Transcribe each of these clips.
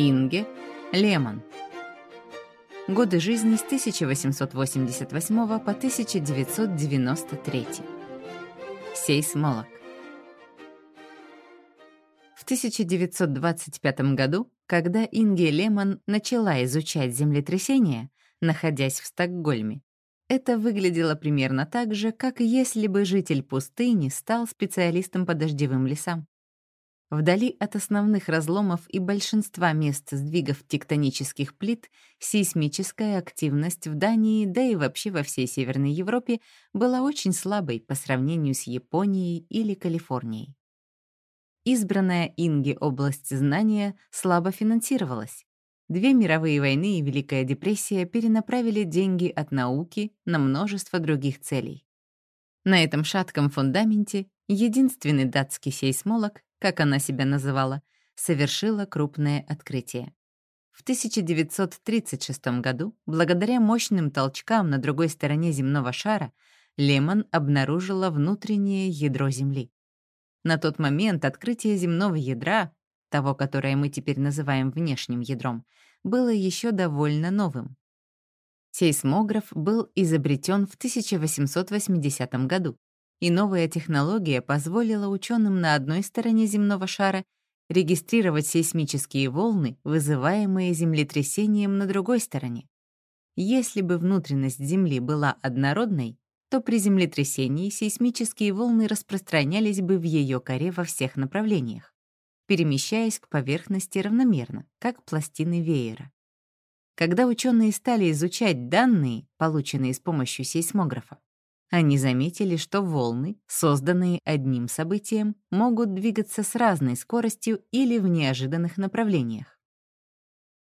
Инге Лемон. Годы жизни с 1888 по 1993. Сейсмолог. В 1925 году, когда Инге Лемон начала изучать землетрясения, находясь в Стокгольме, это выглядело примерно так же, как если бы житель пустыни стал специалистом по дождевым лесам. Вдали от основных разломов и большинства мест сдвигов тектонических плит сейсмическая активность в Дании, да и вообще во всей Северной Европе, была очень слабой по сравнению с Японией или Калифорнией. Избранная Инги область знания слабо финансировалась. Две мировые войны и Великая депрессия перенаправили деньги от науки на множество других целей. На этом шатком фундаменте единственный датский сейсмолог как она себя называла, совершила крупное открытие. В 1936 году, благодаря мощным толчкам на другой стороне земного шара, Лемон обнаружила внутреннее ядро Земли. На тот момент открытие земного ядра, того, которое мы теперь называем внешним ядром, было еще довольно новым. Сейсмограф был изобретен в 1880 году, и новая технология позволила ученым на одной стороне земного шара регистрировать сейсмические волны, вызываемые землетрясением на другой стороне. Если бы внутренность Земли была однородной, то при землетрясении сейсмические волны распространялись бы в ее коре во всех направлениях, перемещаясь к поверхности равномерно, как пластины веера. Когда ученые стали изучать данные, полученные с помощью сейсмографа, они заметили, что волны, созданные одним событием, могут двигаться с разной скоростью или в неожиданных направлениях.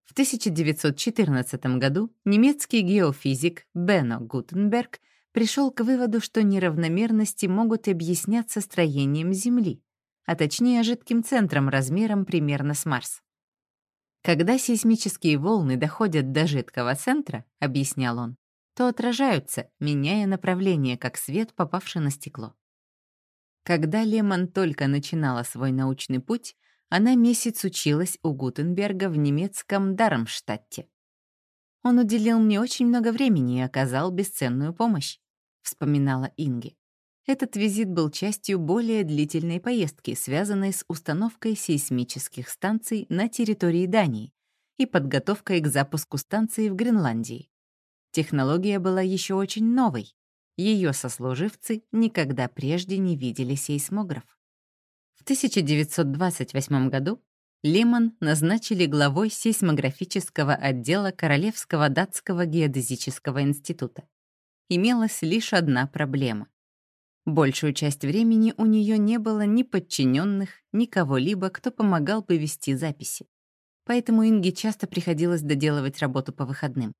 В 1914 году немецкий геофизик Бено Гутенберг пришел к выводу, что неравномерности могут объясняться строением Земли, а точнее жидким центром размером примерно с Марс. Когда сейсмические волны доходят до жидкого центра, объяснял он, то отражаются, меняя направление, как свет, попавший на стекло. Когда Лемон только начинала свой научный путь, она месяц училась у Гутенберга в немецком Дармштадте. «Он уделил мне очень много времени и оказал бесценную помощь», — вспоминала Инги. Этот визит был частью более длительной поездки, связанной с установкой сейсмических станций на территории Дании и подготовкой к запуску станции в Гренландии. Технология была еще очень новой. Ее сослуживцы никогда прежде не видели сейсмограф. В 1928 году Лемон назначили главой сейсмографического отдела Королевского датского геодезического института. Имелась лишь одна проблема. Большую часть времени у нее не было ни подчиненных, ни кого-либо, кто помогал бы вести записи. Поэтому Инге часто приходилось доделывать работу по выходным.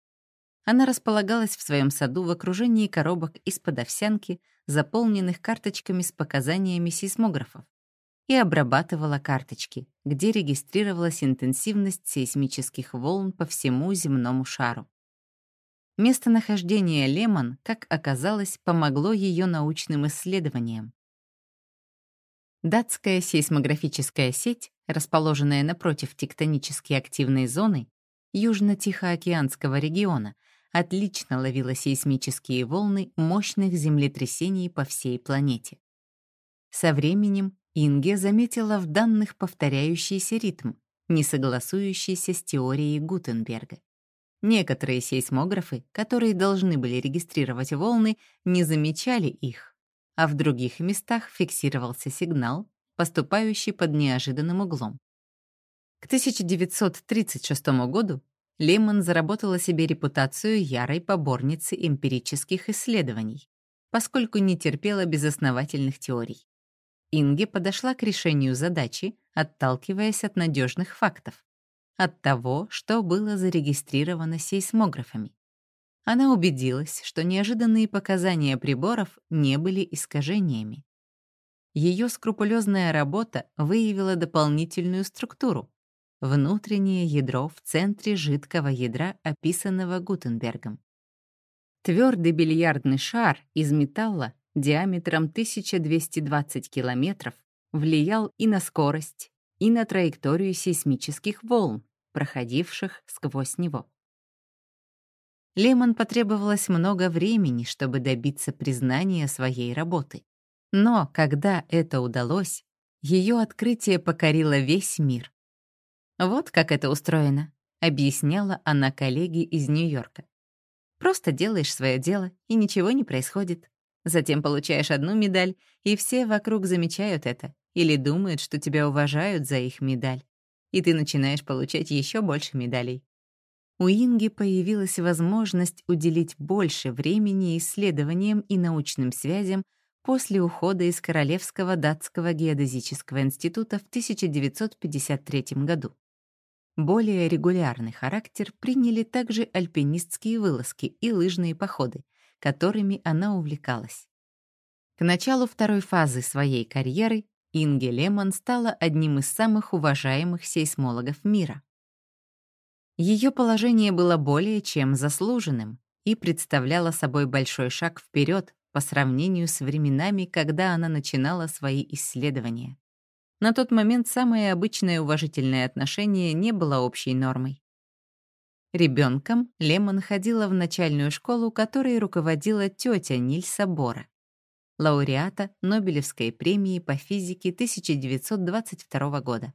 Она располагалась в своем саду в окружении коробок из-под овсянки, заполненных карточками с показаниями сейсмографов, и обрабатывала карточки, где регистрировалась интенсивность сейсмических волн по всему земному шару. Местонахождение Лемон, как оказалось, помогло ее научным исследованиям. Датская сейсмографическая сеть, расположенная напротив тектонически активной зоны Южно-Тихоокеанского региона, отлично ловила сейсмические волны мощных землетрясений по всей планете. Со временем Инге заметила в данных повторяющийся ритм, не согласующийся с теорией Гутенберга. Некоторые сейсмографы, которые должны были регистрировать волны, не замечали их, а в других местах фиксировался сигнал, поступающий под неожиданным углом. К 1936 году Лемон заработала себе репутацию ярой поборницы эмпирических исследований, поскольку не терпела безосновательных теорий. Инге подошла к решению задачи, отталкиваясь от надежных фактов, от того, что было зарегистрировано сейсмографами. Она убедилась, что неожиданные показания приборов не были искажениями. Ее скрупулезная работа выявила дополнительную структуру, внутреннее ядро в центре жидкого ядра, описанного Гутенбергом. Твердый бильярдный шар из металла диаметром 1220 километров влиял и на скорость, и на траекторию сейсмических волн, проходивших сквозь него. Лемон потребовалось много времени, чтобы добиться признания своей работы. Но когда это удалось, ее открытие покорило весь мир. «Вот как это устроено», — объясняла она коллеге из Нью-Йорка. «Просто делаешь свое дело, и ничего не происходит. Затем получаешь одну медаль, и все вокруг замечают это или думают, что тебя уважают за их медаль. И ты начинаешь получать еще больше медалей у Инги появилась возможность уделить больше времени исследованиям и научным связям после ухода из Королевского датского геодезического института в 1953 году. Более регулярный характер приняли также альпинистские вылазки и лыжные походы, которыми она увлекалась. К началу второй фазы своей карьеры Инге Лемон стала одним из самых уважаемых сейсмологов мира. Ее положение было более чем заслуженным и представляло собой большой шаг вперед по сравнению с временами, когда она начинала свои исследования. На тот момент самое обычное уважительное отношение не было общей нормой. Ребенком Лемон ходила в начальную школу, которой руководила тетя Нильса Бора, лауреата Нобелевской премии по физике 1922 года.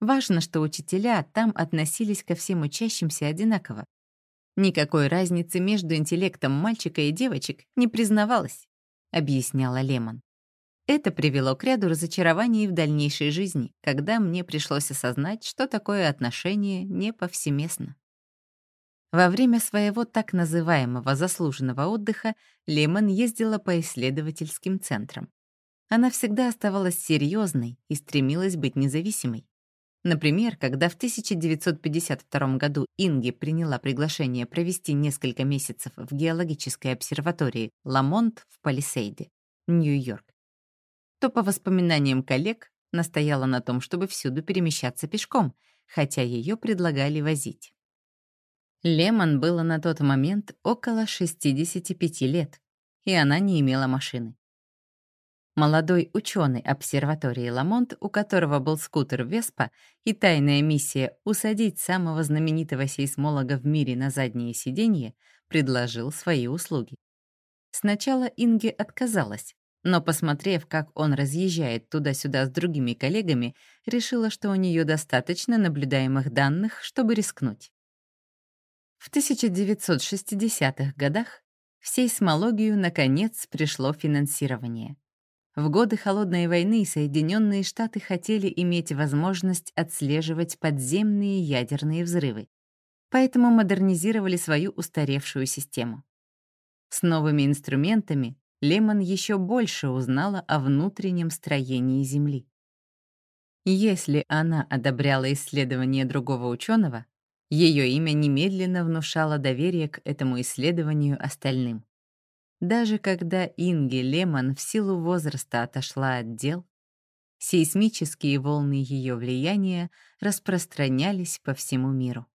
Важно, что учителя там относились ко всем учащимся одинаково. Никакой разницы между интеллектом мальчика и девочек не признавалось, объясняла Лемон. Это привело к ряду разочарований в дальнейшей жизни, когда мне пришлось осознать, что такое отношение не повсеместно. Во время своего так называемого заслуженного отдыха Лемон ездила по исследовательским центрам. Она всегда оставалась серьезной и стремилась быть независимой. Например, когда в 1952 году Инги приняла приглашение провести несколько месяцев в геологической обсерватории Ламонт в Палисейде, Нью-Йорк, то, по воспоминаниям коллег, настояла на том, чтобы всюду перемещаться пешком, хотя ее предлагали возить. Лемон было на тот момент около 65 лет, и она не имела машины. Молодой ученый обсерватории Ламонт, у которого был скутер Веспа и тайная миссия усадить самого знаменитого сейсмолога в мире на заднее сиденье, предложил свои услуги. Сначала Инге отказалась, но, посмотрев, как он разъезжает туда-сюда с другими коллегами, решила, что у нее достаточно наблюдаемых данных, чтобы рискнуть. В 1960-х годах в сейсмологию, наконец, пришло финансирование. В годы Холодной войны Соединенные Штаты хотели иметь возможность отслеживать подземные ядерные взрывы, поэтому модернизировали свою устаревшую систему. С новыми инструментами Лемон еще больше узнала о внутреннем строении Земли. Если она одобряла исследование другого ученого, ее имя немедленно внушало доверие к этому исследованию остальным. Даже когда Инги Лемон в силу возраста отошла от дел, сейсмические волны ее влияния распространялись по всему миру.